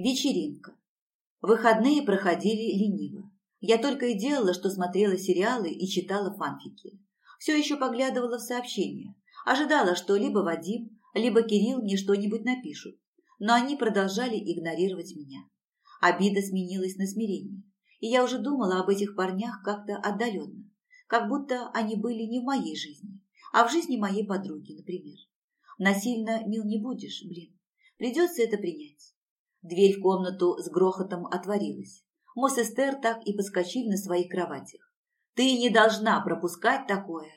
Вечеринка. Выходные проходили лениво. Я только и делала, что смотрела сериалы и читала фанфики. Все еще поглядывала в сообщения. Ожидала, что либо Вадим, либо Кирилл мне что-нибудь напишут. Но они продолжали игнорировать меня. Обида сменилась на смирение. И я уже думала об этих парнях как-то отдаленно. Как будто они были не в моей жизни, а в жизни моей подруги, например. Насильно мил не будешь, блин. Придется это принять. Дверь в комнату с грохотом отворилась. Мы с Эстер так и подскочили на своих кроватях. «Ты не должна пропускать такое!»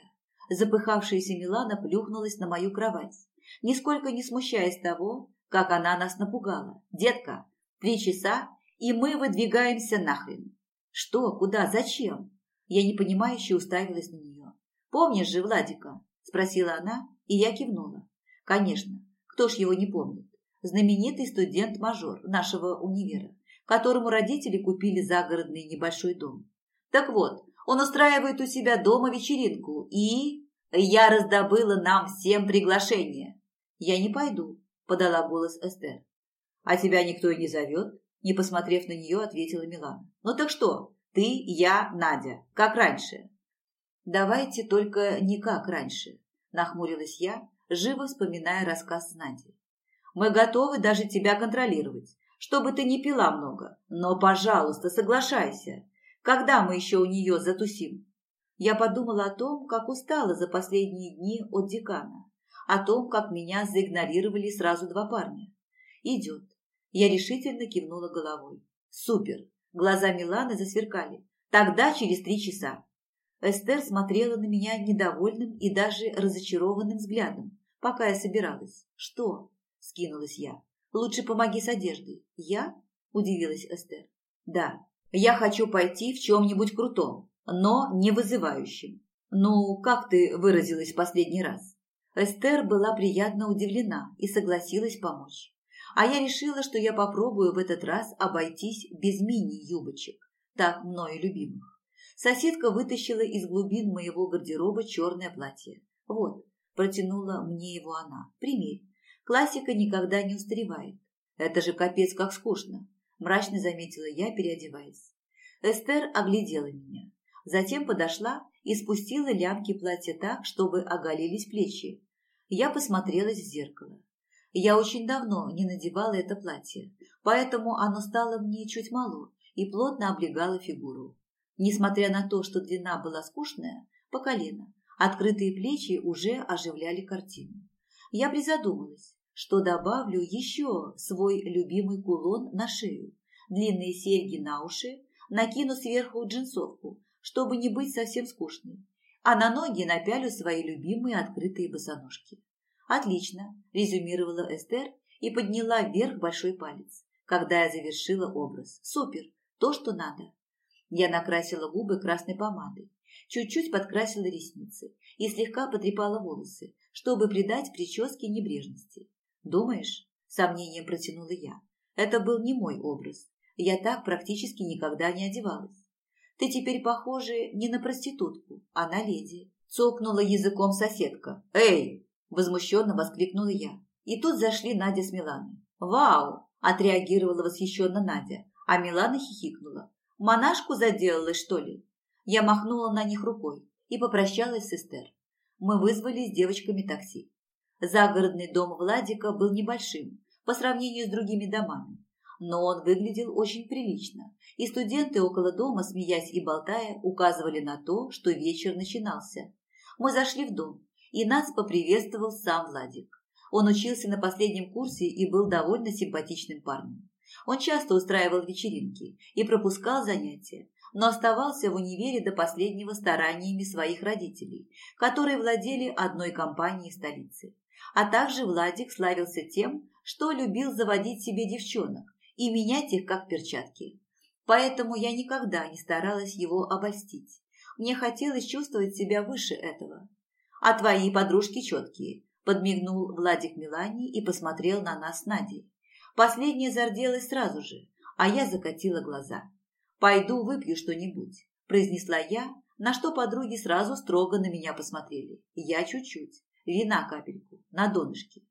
Запыхавшаяся Милана плюхнулась на мою кровать, нисколько не смущаясь того, как она нас напугала. «Детка, три часа, и мы выдвигаемся нахрен!» «Что? Куда? Зачем?» Я непонимающе уставилась на нее. «Помнишь же Владика?» – спросила она, и я кивнула. «Конечно, кто ж его не помнит? Знаменитый студент-мажор нашего универа, которому родители купили загородный небольшой дом. Так вот, он устраивает у себя дома вечеринку, и... Я раздобыла нам всем приглашение. Я не пойду, подала голос Эстер. А тебя никто и не зовет? Не посмотрев на нее, ответила Милана. Ну так что, ты, я, Надя, как раньше? Давайте только не как раньше, нахмурилась я, живо вспоминая рассказ Нади. Мы готовы даже тебя контролировать, чтобы ты не пила много. Но, пожалуйста, соглашайся. Когда мы еще у нее затусим?» Я подумала о том, как устала за последние дни от декана, о том, как меня заигнорировали сразу два парня. «Идет». Я решительно кивнула головой. «Супер!» Глаза Миланы засверкали. «Тогда через три часа». Эстер смотрела на меня недовольным и даже разочарованным взглядом, пока я собиралась. «Что?» – скинулась я. «Лучше помоги с одеждой». «Я?» – удивилась Эстер. «Да, я хочу пойти в чем-нибудь крутом, но не вызывающем. Ну, как ты выразилась в последний раз?» Эстер была приятно удивлена и согласилась помочь. А я решила, что я попробую в этот раз обойтись без мини-юбочек, так мною любимых. Соседка вытащила из глубин моего гардероба черное платье. Вот, протянула мне его она. Примерь. Классика никогда не устаревает. Это же капец как скучно, мрачно заметила я, переодеваясь. Эстер оглядела меня. Затем подошла и спустила лямки платья так, чтобы оголились плечи. Я посмотрелась в зеркало. Я очень давно не надевала это платье, поэтому оно стало мне чуть мало и плотно облегало фигуру. Несмотря на то, что длина была скучная, по колено, открытые плечи уже оживляли картину. Я призадумалась, что добавлю еще свой любимый кулон на шею, длинные серьги на уши, накину сверху джинсовку, чтобы не быть совсем скучной, а на ноги напялю свои любимые открытые босоножки. «Отлично», – резюмировала Эстер и подняла вверх большой палец, когда я завершила образ. «Супер! То, что надо!» Я накрасила губы красной помадой, чуть-чуть подкрасила ресницы и слегка потрепала волосы, чтобы придать прическе небрежности. «Думаешь?» – сомнением протянула я. «Это был не мой образ. Я так практически никогда не одевалась. Ты теперь похожа не на проститутку, а на леди». Цокнула языком соседка. «Эй!» – возмущенно воскликнула я. И тут зашли Надя с Миланой. «Вау!» – отреагировала восхищенно Надя, а Милана хихикнула. «Монашку заделалась, что ли?» Я махнула на них рукой и попрощалась с Эстер мы вызвали с девочками такси. Загородный дом Владика был небольшим по сравнению с другими домами, но он выглядел очень прилично, и студенты около дома, смеясь и болтая, указывали на то, что вечер начинался. Мы зашли в дом, и нас поприветствовал сам Владик. Он учился на последнем курсе и был довольно симпатичным парнем. Он часто устраивал вечеринки и пропускал занятия, но оставался в универе до последнего стараниями своих родителей, которые владели одной компанией в столице. А также Владик славился тем, что любил заводить себе девчонок и менять их как перчатки. Поэтому я никогда не старалась его обольстить. Мне хотелось чувствовать себя выше этого. «А твои подружки четкие», – подмигнул Владик Милани и посмотрел на нас с Надей. Последняя зарделась сразу же, а я закатила глаза. «Пойду выпью что-нибудь», – произнесла я, на что подруги сразу строго на меня посмотрели. Я чуть-чуть, вина капельку, на донышке.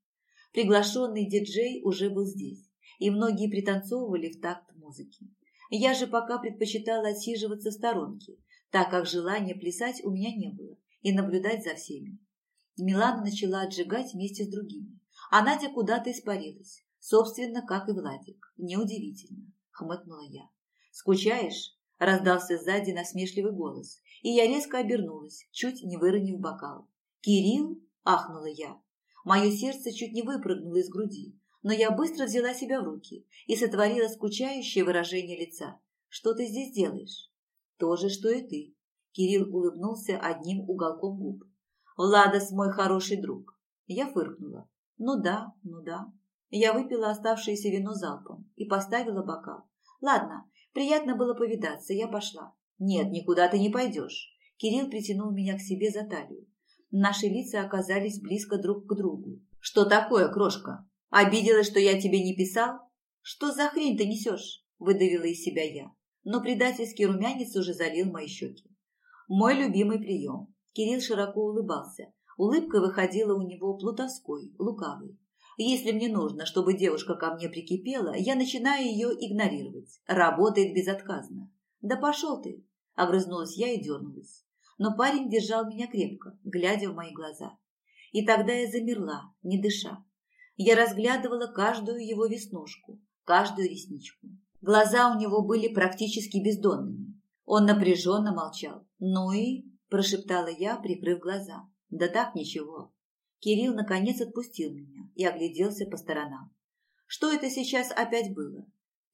Приглашенный диджей уже был здесь, и многие пританцовывали в такт музыки. Я же пока предпочитала отсиживаться в сторонке, так как желания плясать у меня не было, и наблюдать за всеми. Милана начала отжигать вместе с другими, а Надя куда-то испарилась, собственно, как и Владик. Неудивительно, хмыкнула я. «Скучаешь?» – раздался сзади насмешливый голос, и я резко обернулась, чуть не выронив бокал. «Кирилл?» – ахнула я. Мое сердце чуть не выпрыгнуло из груди, но я быстро взяла себя в руки и сотворила скучающее выражение лица. «Что ты здесь делаешь?» «То же, что и ты». Кирилл улыбнулся одним уголком губ. «Владос мой хороший друг». Я фыркнула. «Ну да, ну да». Я выпила оставшееся вино залпом и поставила бокал. «Ладно, приятно было повидаться, я пошла». «Нет, никуда ты не пойдешь». Кирилл притянул меня к себе за талию. Наши лица оказались близко друг к другу. «Что такое, крошка? Обиделась, что я тебе не писал?» «Что за хрень ты несешь?» – выдавила из себя я. Но предательский румянец уже залил мои щеки. Мой любимый прием. Кирилл широко улыбался. Улыбка выходила у него плутовской, лукавой. Если мне нужно, чтобы девушка ко мне прикипела, я начинаю ее игнорировать. Работает безотказно. «Да пошел ты!» – огрызнулась я и дернулась но парень держал меня крепко, глядя в мои глаза. И тогда я замерла, не дыша. Я разглядывала каждую его веснушку, каждую ресничку. Глаза у него были практически бездонными. Он напряженно молчал. «Ну и?» – прошептала я, прикрыв глаза. «Да так, ничего». Кирилл наконец отпустил меня и огляделся по сторонам. «Что это сейчас опять было?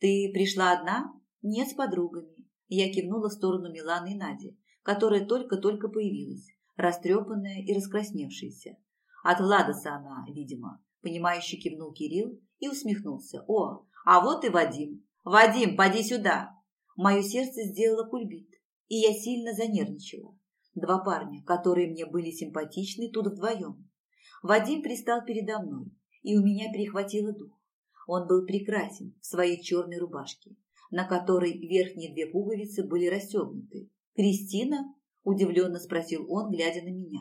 Ты пришла одна?» «Нет, с подругами». Я кивнула в сторону Миланы и Нади, которая только-только появилась, растрепанная и раскрасневшаяся. От Владоса она, видимо, понимающе кивнул Кирилл и усмехнулся. «О, а вот и Вадим! Вадим, поди сюда!» Мое сердце сделало кульбит, и я сильно занервничала. Два парня, которые мне были симпатичны, тут вдвоем. Вадим пристал передо мной, и у меня перехватило дух. Он был прекрасен в своей черной рубашке, на которой верхние две пуговицы были расстегнуты, «Кристина?» – удивленно спросил он, глядя на меня.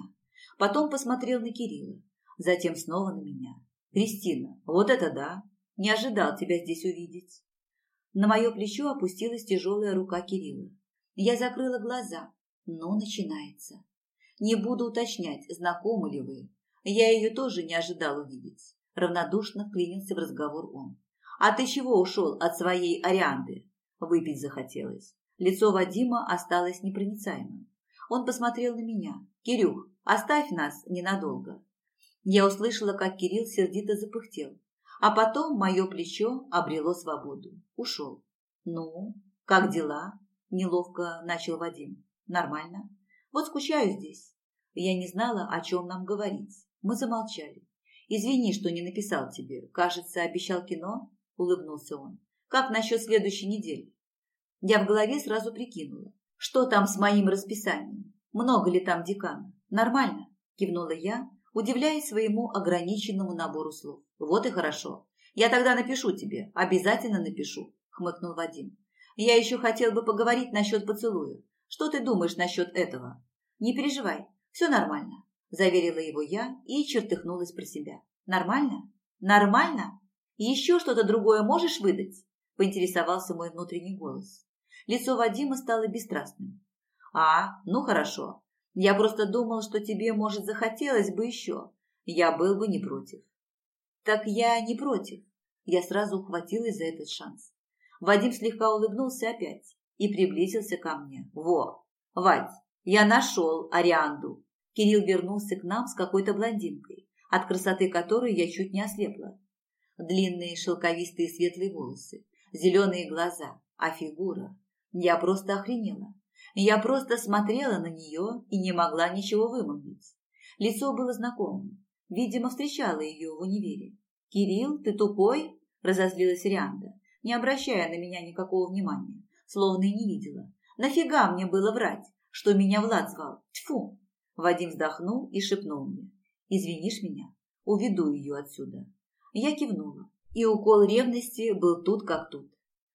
Потом посмотрел на Кирилла, затем снова на меня. «Кристина, вот это да! Не ожидал тебя здесь увидеть!» На мое плечо опустилась тяжелая рука Кирилла. Я закрыла глаза. Ну, начинается. Не буду уточнять, знакомы ли вы. Я ее тоже не ожидал увидеть. Равнодушно вклинился в разговор он. «А ты чего ушел от своей Арианды?» Выпить захотелось. Лицо Вадима осталось непроницаемым. Он посмотрел на меня. «Кирюх, оставь нас ненадолго». Я услышала, как Кирилл сердито запыхтел, а потом мое плечо обрело свободу. Ушел. «Ну, как дела?» – неловко начал Вадим. «Нормально. Вот скучаю здесь». Я не знала, о чем нам говорить. Мы замолчали. «Извини, что не написал тебе. Кажется, обещал кино?» – улыбнулся он. «Как насчет следующей недели?» Я в голове сразу прикинула, что там с моим расписанием, много ли там декана. Нормально, кивнула я, удивляясь своему ограниченному набору слов. Вот и хорошо. Я тогда напишу тебе, обязательно напишу, хмыкнул Вадим. Я еще хотел бы поговорить насчет поцелуя. Что ты думаешь насчет этого? Не переживай, все нормально, заверила его я и чертыхнулась про себя. Нормально? Нормально? Еще что-то другое можешь выдать? Поинтересовался мой внутренний голос. Лицо Вадима стало бесстрастным. «А, ну хорошо. Я просто думал, что тебе, может, захотелось бы еще. Я был бы не против». «Так я не против». Я сразу ухватилась за этот шанс. Вадим слегка улыбнулся опять и приблизился ко мне. «Во, Вадь, я нашел Арианду». Кирилл вернулся к нам с какой-то блондинкой, от красоты которой я чуть не ослепла. Длинные шелковистые светлые волосы, зеленые глаза, а фигура я просто охренела. Я просто смотрела на нее и не могла ничего вымолвить. Лицо было знакомым. Видимо, встречала ее в универе. «Кирилл, ты тупой?» – разозлилась Рианда, не обращая на меня никакого внимания, словно и не видела. «Нафига мне было врать, что меня Влад звал? Тьфу!» Вадим вздохнул и шепнул мне. «Извинишь меня? Уведу ее отсюда». Я кивнула, и укол ревности был тут как тут.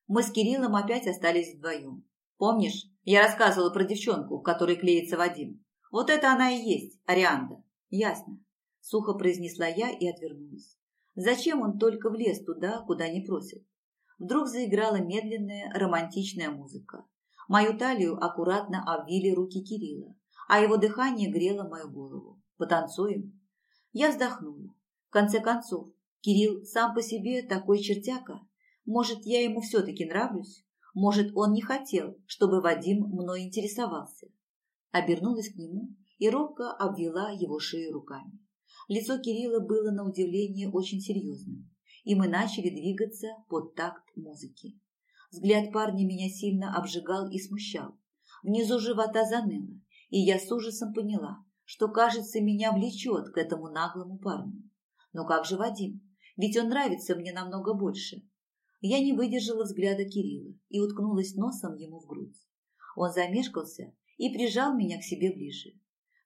Мы с Кириллом опять остались вдвоем. Помнишь, я рассказывала про девчонку, в которой клеится Вадим? Вот это она и есть, Арианда. Ясно. Сухо произнесла я и отвернулась. Зачем он только влез туда, куда не просят? Вдруг заиграла медленная романтичная музыка. Мою талию аккуратно обвили руки Кирилла, а его дыхание грело мою голову. Потанцуем? Я вздохнула. В конце концов, Кирилл сам по себе такой чертяка. Может, я ему все-таки нравлюсь? Может, он не хотел, чтобы Вадим мной интересовался? Обернулась к нему и робко обвела его шею руками. Лицо Кирилла было на удивление очень серьезным, и мы начали двигаться под такт музыки. Взгляд парня меня сильно обжигал и смущал. Внизу живота заныло, и я с ужасом поняла, что, кажется, меня влечет к этому наглому парню. Но как же Вадим? Ведь он нравится мне намного больше. Я не выдержала взгляда Кирилла и уткнулась носом ему в грудь. Он замешкался и прижал меня к себе ближе.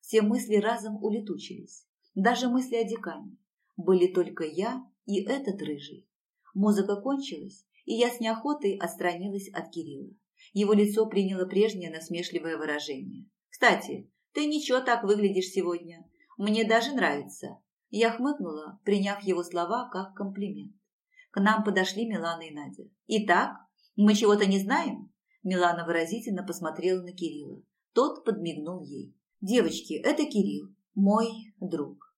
Все мысли разом улетучились. Даже мысли о декане. Были только я и этот рыжий. Музыка кончилась, и я с неохотой отстранилась от Кирилла. Его лицо приняло прежнее насмешливое выражение. «Кстати, ты ничего так выглядишь сегодня. Мне даже нравится». Я хмыкнула, приняв его слова как комплимент. К нам подошли Милана и Надя. «Итак, мы чего-то не знаем?» Милана выразительно посмотрела на Кирилла. Тот подмигнул ей. «Девочки, это Кирилл, мой друг.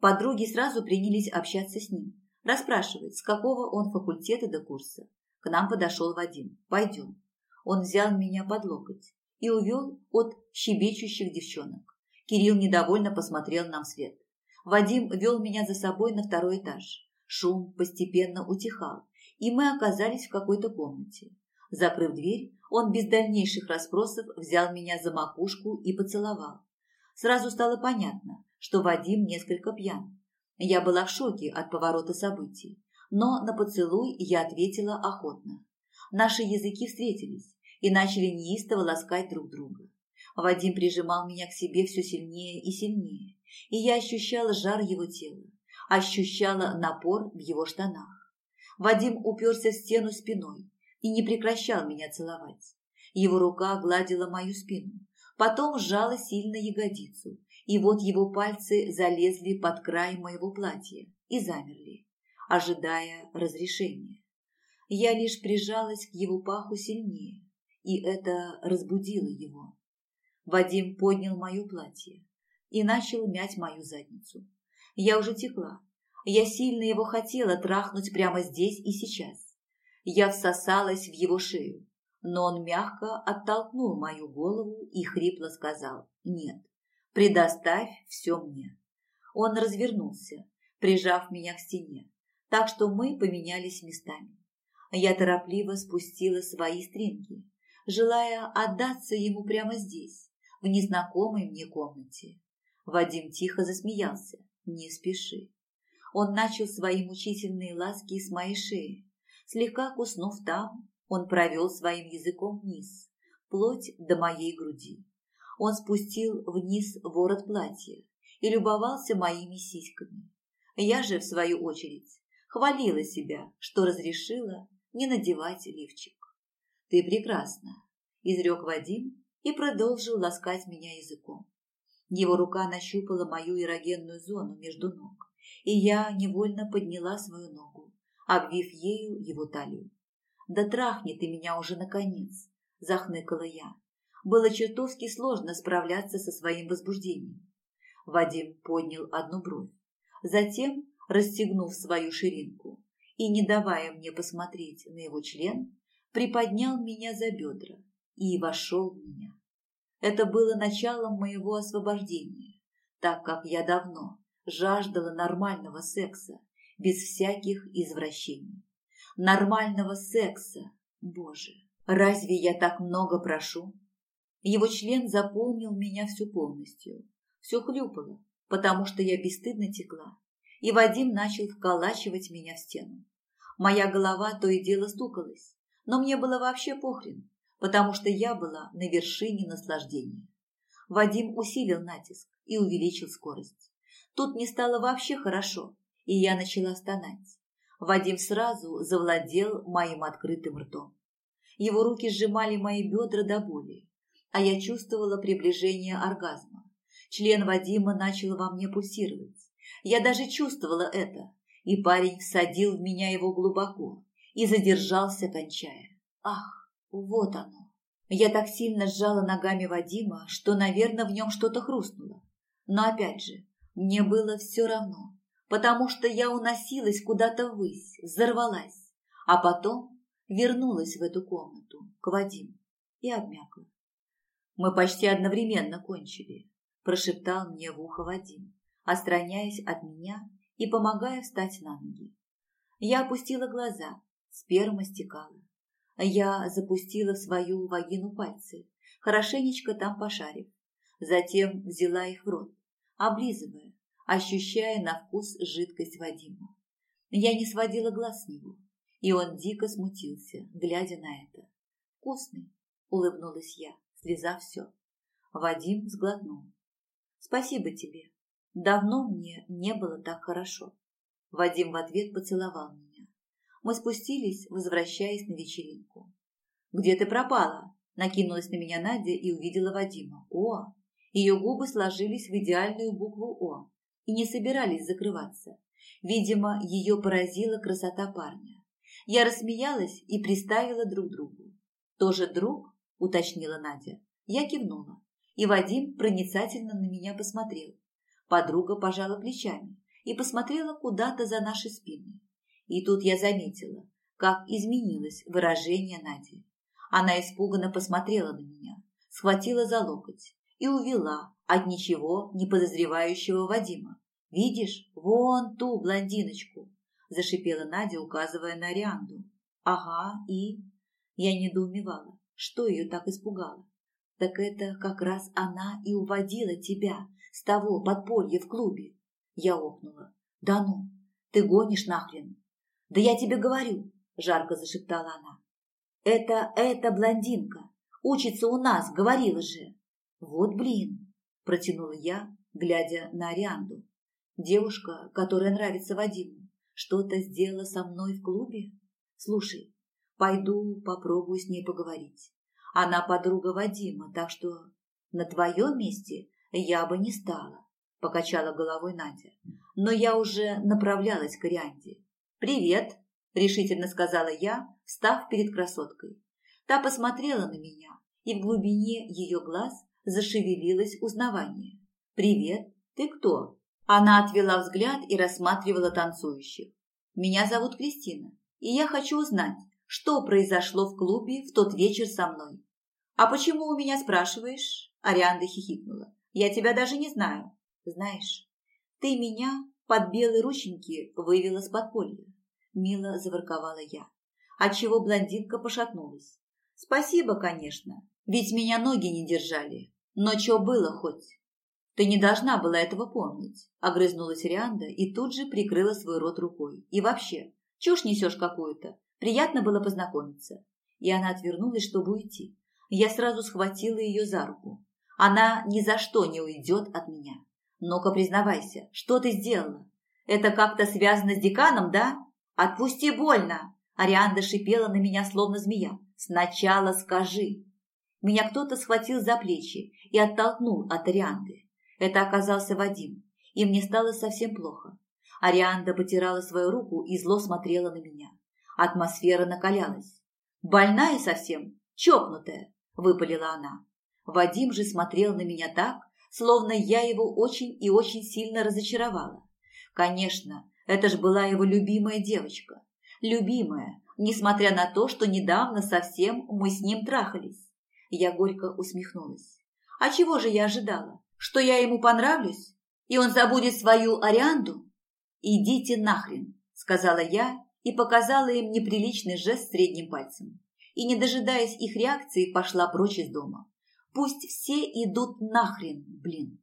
Подруги сразу принялись общаться с ним, расспрашивать, с какого он факультета до курса. К нам подошел Вадим. «Пойдем». Он взял меня под локоть и увел от щебечущих девчонок. Кирилл недовольно посмотрел нам вслед. Вадим вел меня за собой на второй этаж. Шум постепенно утихал, и мы оказались в какой-то комнате. Закрыв дверь, он без дальнейших расспросов взял меня за макушку и поцеловал. Сразу стало понятно, что Вадим несколько пьян. Я была в шоке от поворота событий, но на поцелуй я ответила охотно. Наши языки встретились и начали неистово ласкать друг друга. Вадим прижимал меня к себе все сильнее и сильнее, и я ощущала жар его тела, ощущала напор в его штанах. Вадим уперся в стену спиной и не прекращал меня целовать. Его рука гладила мою спину, потом сжала сильно ягодицу и вот его пальцы залезли под край моего платья и замерли, ожидая разрешения. Я лишь прижалась к его паху сильнее, и это разбудило его. Вадим поднял мое платье и начал мять мою задницу. Я уже текла. Я сильно его хотела трахнуть прямо здесь и сейчас. Я всосалась в его шею, но он мягко оттолкнул мою голову и хрипло сказал «нет». Предоставь все мне. Он развернулся, прижав меня к стене, так что мы поменялись местами. Я торопливо спустила свои стринги, желая отдаться ему прямо здесь, в незнакомой мне комнате. Вадим тихо засмеялся. «Не спеши». Он начал свои мучительные ласки с моей шеи. Слегка куснув там, он провел своим языком вниз, вплоть до моей груди. Он спустил вниз ворот платья и любовался моими сиськами. Я же, в свою очередь, хвалила себя, что разрешила не надевать лифчик. «Ты прекрасна», – изрек Вадим и продолжил ласкать меня языком. Его рука нащупала мою эрогенную зону между ног, и я невольно подняла свою ногу, обвив ею его талию. «Да трахни ты меня уже наконец!» – захныкала я, было чертовски сложно справляться со своим возбуждением. Вадим поднял одну бровь, затем, расстегнув свою ширинку и не давая мне посмотреть на его член, приподнял меня за бедра и вошел в меня. Это было началом моего освобождения, так как я давно жаждала нормального секса, без всяких извращений. Нормального секса, Боже, разве я так много прошу? Его член заполнил меня всю полностью. Все хлюпало, потому что я бесстыдно текла. И Вадим начал вколачивать меня в стену. Моя голова то и дело стукалась, но мне было вообще похрен, потому что я была на вершине наслаждения. Вадим усилил натиск и увеличил скорость. Тут не стало вообще хорошо, и я начала стонать. Вадим сразу завладел моим открытым ртом. Его руки сжимали мои бедра до боли, а я чувствовала приближение оргазма. Член Вадима начал во мне пульсировать. Я даже чувствовала это, и парень всадил в меня его глубоко и задержался, кончая. Ах, вот оно. Я так сильно сжала ногами Вадима, что, наверное, в нем что-то хрустнуло. Но опять же, мне было все равно, потому что я уносилась куда-то ввысь, взорвалась, а потом вернулась в эту комнату к Вадиму и обмякла. Мы почти одновременно кончили, прошептал мне в ухо Вадим, отстраняясь от меня и помогая встать на ноги. Я опустила глаза, сперма стекала. Я запустила в свою вагину пальцы, хорошенечко там пошарив. Затем взяла их в рот, облизывая, ощущая на вкус жидкость Вадима. Я не сводила глаз с него, и он дико смутился, глядя на это. «Вкусный», — улыбнулась я, слезав все. Вадим сглотнул. «Спасибо тебе. Давно мне не было так хорошо». Вадим в ответ поцеловал меня. Мы спустились, возвращаясь на вечеринку. «Где ты пропала?» Накинулась на меня Надя и увидела Вадима. «О!» Ее губы сложились в идеальную букву «О» и не собирались закрываться. Видимо, ее поразила красота парня. Я рассмеялась и приставила друг другу. «Тоже друг?» – уточнила Надя. Я кивнула, и Вадим проницательно на меня посмотрел. Подруга пожала плечами и посмотрела куда-то за наши спины. И тут я заметила, как изменилось выражение Нади. Она испуганно посмотрела на меня, схватила за локоть и увела от ничего не подозревающего Вадима. «Видишь, вон ту блондиночку!» – зашипела Надя, указывая на Рианду. «Ага, и...» Я недоумевала, что ее так испугало. «Так это как раз она и уводила тебя с того подполья в клубе!» Я охнула. «Да ну, ты гонишь нахрен!» «Да я тебе говорю!» – жарко зашептала она. «Это эта блондинка. Учится у нас, говорила же!» «Вот блин!» – протянула я, глядя на Арианду. «Девушка, которая нравится Вадиму, что-то сделала со мной в клубе? Слушай, пойду попробую с ней поговорить. Она подруга Вадима, так что на твоем месте я бы не стала», – покачала головой Надя. «Но я уже направлялась к Арианде. «Привет!» – решительно сказала я, встав перед красоткой. Та посмотрела на меня, и в глубине ее глаз зашевелилось узнавание. «Привет, ты кто?» Она отвела взгляд и рассматривала танцующих. «Меня зовут Кристина, и я хочу узнать, что произошло в клубе в тот вечер со мной». «А почему у меня спрашиваешь?» Арианда хихикнула. «Я тебя даже не знаю. Знаешь, ты меня под белые рученьки вывела с подполья. Мило заворковала я, отчего блондинка пошатнулась. Спасибо, конечно, ведь меня ноги не держали, но что было хоть? Ты не должна была этого помнить, огрызнулась Рианда и тут же прикрыла свой рот рукой. И вообще, чушь несешь какую-то, приятно было познакомиться. И она отвернулась, чтобы уйти. Я сразу схватила ее за руку. Она ни за что не уйдет от меня. Ну-ка, признавайся, что ты сделала? Это как-то связано с деканом, да? Отпусти больно! Арианда шипела на меня, словно змея. Сначала скажи. Меня кто-то схватил за плечи и оттолкнул от Арианды. Это оказался Вадим, и мне стало совсем плохо. Арианда потирала свою руку и зло смотрела на меня. Атмосфера накалялась. «Больная совсем? Чокнутая!» – выпалила она. Вадим же смотрел на меня так, словно я его очень и очень сильно разочаровала. Конечно, это ж была его любимая девочка. Любимая, несмотря на то, что недавно совсем мы с ним трахались. Я горько усмехнулась. А чего же я ожидала? Что я ему понравлюсь? И он забудет свою Арианду? Идите нахрен, сказала я и показала им неприличный жест средним пальцем. И, не дожидаясь их реакции, пошла прочь из дома. Пусть все идут нахрен, блин.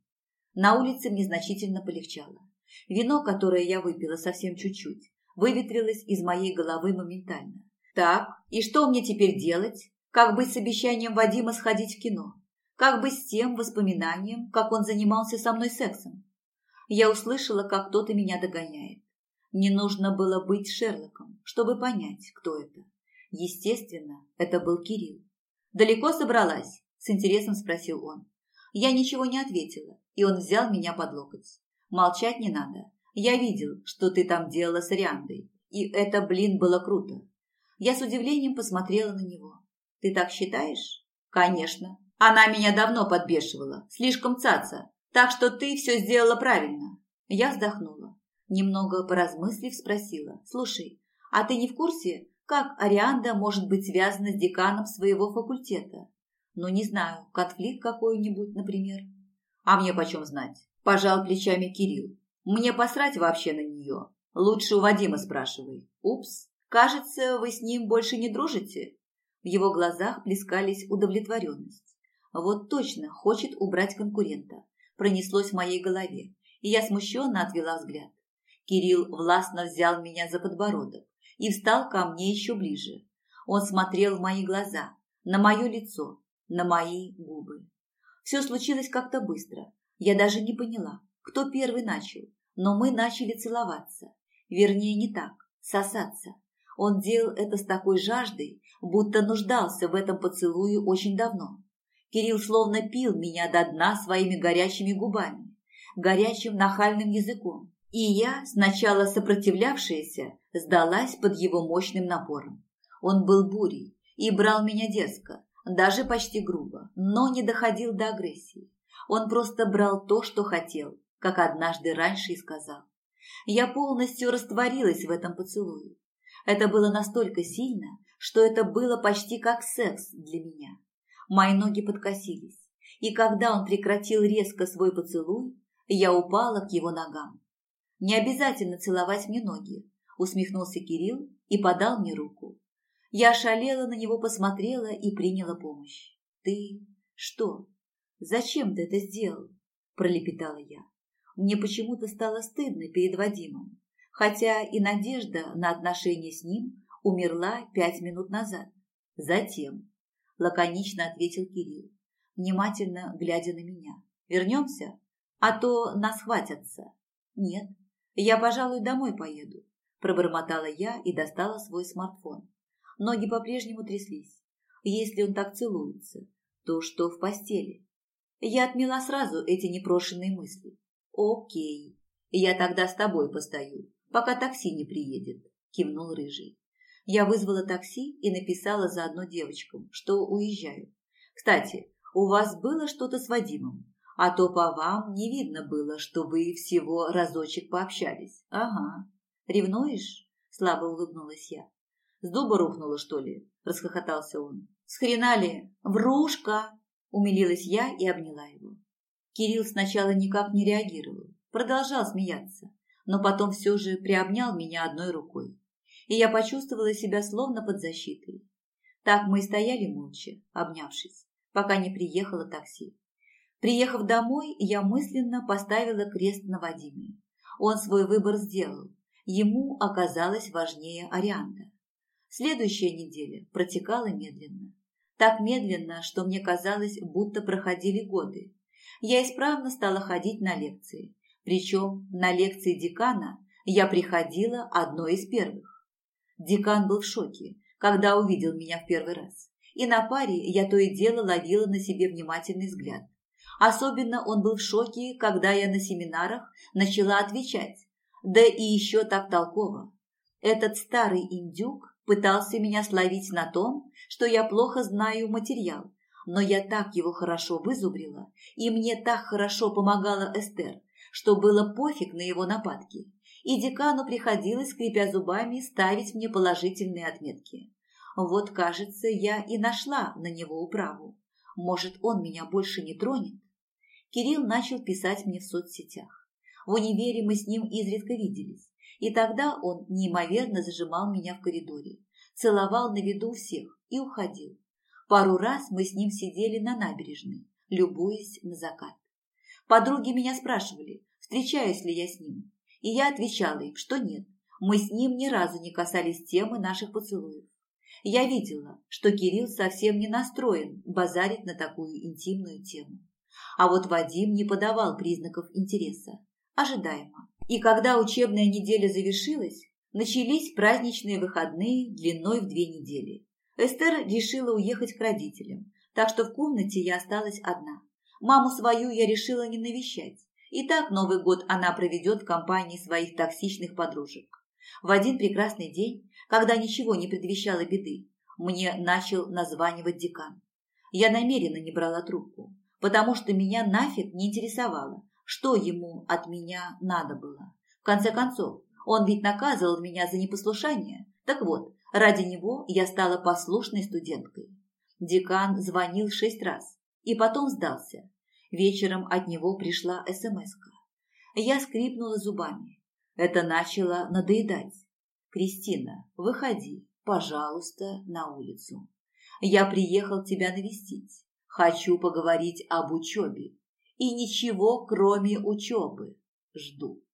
На улице мне значительно полегчало. Вино, которое я выпила совсем чуть-чуть, выветрилось из моей головы моментально. Так, и что мне теперь делать? Как быть с обещанием Вадима сходить в кино? Как быть с тем воспоминанием, как он занимался со мной сексом? Я услышала, как кто-то меня догоняет. Не нужно было быть Шерлоком, чтобы понять, кто это. Естественно, это был Кирилл. «Далеко собралась?» – с интересом спросил он. Я ничего не ответила, и он взял меня под локоть. Молчать не надо. Я видел, что ты там делала с Ариандой, и это, блин, было круто. Я с удивлением посмотрела на него. Ты так считаешь? Конечно. Она меня давно подбешивала, слишком цаца, так что ты все сделала правильно. Я вздохнула. Немного поразмыслив, спросила. Слушай, а ты не в курсе, как Арианда может быть связана с деканом своего факультета? Ну, не знаю, конфликт какой-нибудь, например. А мне почем знать? Пожал плечами Кирилл. Мне посрать вообще на нее. Лучше у Вадима спрашивай. Упс, кажется, вы с ним больше не дружите. В его глазах плескались удовлетворенность. Вот точно хочет убрать конкурента. Пронеслось в моей голове, и я смущенно отвела взгляд. Кирилл властно взял меня за подбородок и встал ко мне еще ближе. Он смотрел в мои глаза, на мое лицо, на мои губы. Все случилось как-то быстро. Я даже не поняла, кто первый начал, но мы начали целоваться. Вернее, не так, сосаться. Он делал это с такой жаждой, будто нуждался в этом поцелуе очень давно. Кирилл словно пил меня до дна своими горячими губами, горячим нахальным языком. И я, сначала сопротивлявшаяся, сдалась под его мощным напором. Он был бурей и брал меня дерзко, даже почти грубо, но не доходил до агрессии. Он просто брал то, что хотел, как однажды раньше и сказал. Я полностью растворилась в этом поцелуе. Это было настолько сильно, что это было почти как секс для меня. Мои ноги подкосились, и когда он прекратил резко свой поцелуй, я упала к его ногам. «Не обязательно целовать мне ноги», – усмехнулся Кирилл и подал мне руку. Я ошалела на него, посмотрела и приняла помощь. «Ты что? Зачем ты это сделал?» – пролепетала я. Мне почему-то стало стыдно перед Вадимом, хотя и надежда на отношения с ним умерла пять минут назад. Затем, лаконично ответил Кирилл, внимательно глядя на меня. Вернемся? А то нас хватятся. Нет, я, пожалуй, домой поеду, пробормотала я и достала свой смартфон. Ноги по-прежнему тряслись. Если он так целуется, то что в постели? Я отмела сразу эти непрошенные мысли. Окей, я тогда с тобой постою, пока такси не приедет, кивнул Рыжий. Я вызвала такси и написала заодно девочкам, что уезжаю. Кстати, у вас было что-то с Вадимом, а то по вам не видно было, что вы всего разочек пообщались. Ага. Ревнуешь? Слабо улыбнулась я. С дуба рухнула, что ли? Расхохотался он. С хрена ли? Врушка! Умилилась я и обняла его. Кирилл сначала никак не реагировал, продолжал смеяться, но потом все же приобнял меня одной рукой. И я почувствовала себя словно под защитой. Так мы и стояли молча, обнявшись, пока не приехало такси. Приехав домой, я мысленно поставила крест на Вадиме. Он свой выбор сделал. Ему оказалось важнее Арианда. Следующая неделя протекала медленно. Так медленно, что мне казалось, будто проходили годы. Я исправно стала ходить на лекции. Причем на лекции декана я приходила одной из первых. Декан был в шоке, когда увидел меня в первый раз. И на паре я то и дело ловила на себе внимательный взгляд. Особенно он был в шоке, когда я на семинарах начала отвечать. Да и еще так толково. Этот старый индюк пытался меня словить на том, что я плохо знаю материал, но я так его хорошо вызубрила, и мне так хорошо помогала Эстер, что было пофиг на его нападки, и декану приходилось, скрипя зубами, ставить мне положительные отметки. Вот, кажется, я и нашла на него управу. Может, он меня больше не тронет? Кирилл начал писать мне в соцсетях. В универе мы с ним изредка виделись. И тогда он неимоверно зажимал меня в коридоре, целовал на виду всех и уходил. Пару раз мы с ним сидели на набережной, любуясь на закат. Подруги меня спрашивали, встречаюсь ли я с ним, и я отвечала им, что нет, мы с ним ни разу не касались темы наших поцелуев. Я видела, что Кирилл совсем не настроен базарить на такую интимную тему. А вот Вадим не подавал признаков интереса. Ожидаемо. И когда учебная неделя завершилась, начались праздничные выходные длиной в две недели. Эстер решила уехать к родителям, так что в комнате я осталась одна. Маму свою я решила не навещать, И так Новый год она проведет в компании своих токсичных подружек. В один прекрасный день, когда ничего не предвещало беды, мне начал названивать декан. Я намеренно не брала трубку, потому что меня нафиг не интересовало, что ему от меня надо было. В конце концов, он ведь наказывал меня за непослушание. Так вот, ради него я стала послушной студенткой. Декан звонил шесть раз и потом сдался. Вечером от него пришла смс -ка. Я скрипнула зубами. Это начало надоедать. «Кристина, выходи, пожалуйста, на улицу. Я приехал тебя навестить. Хочу поговорить об учебе. И ничего, кроме учебы. Жду».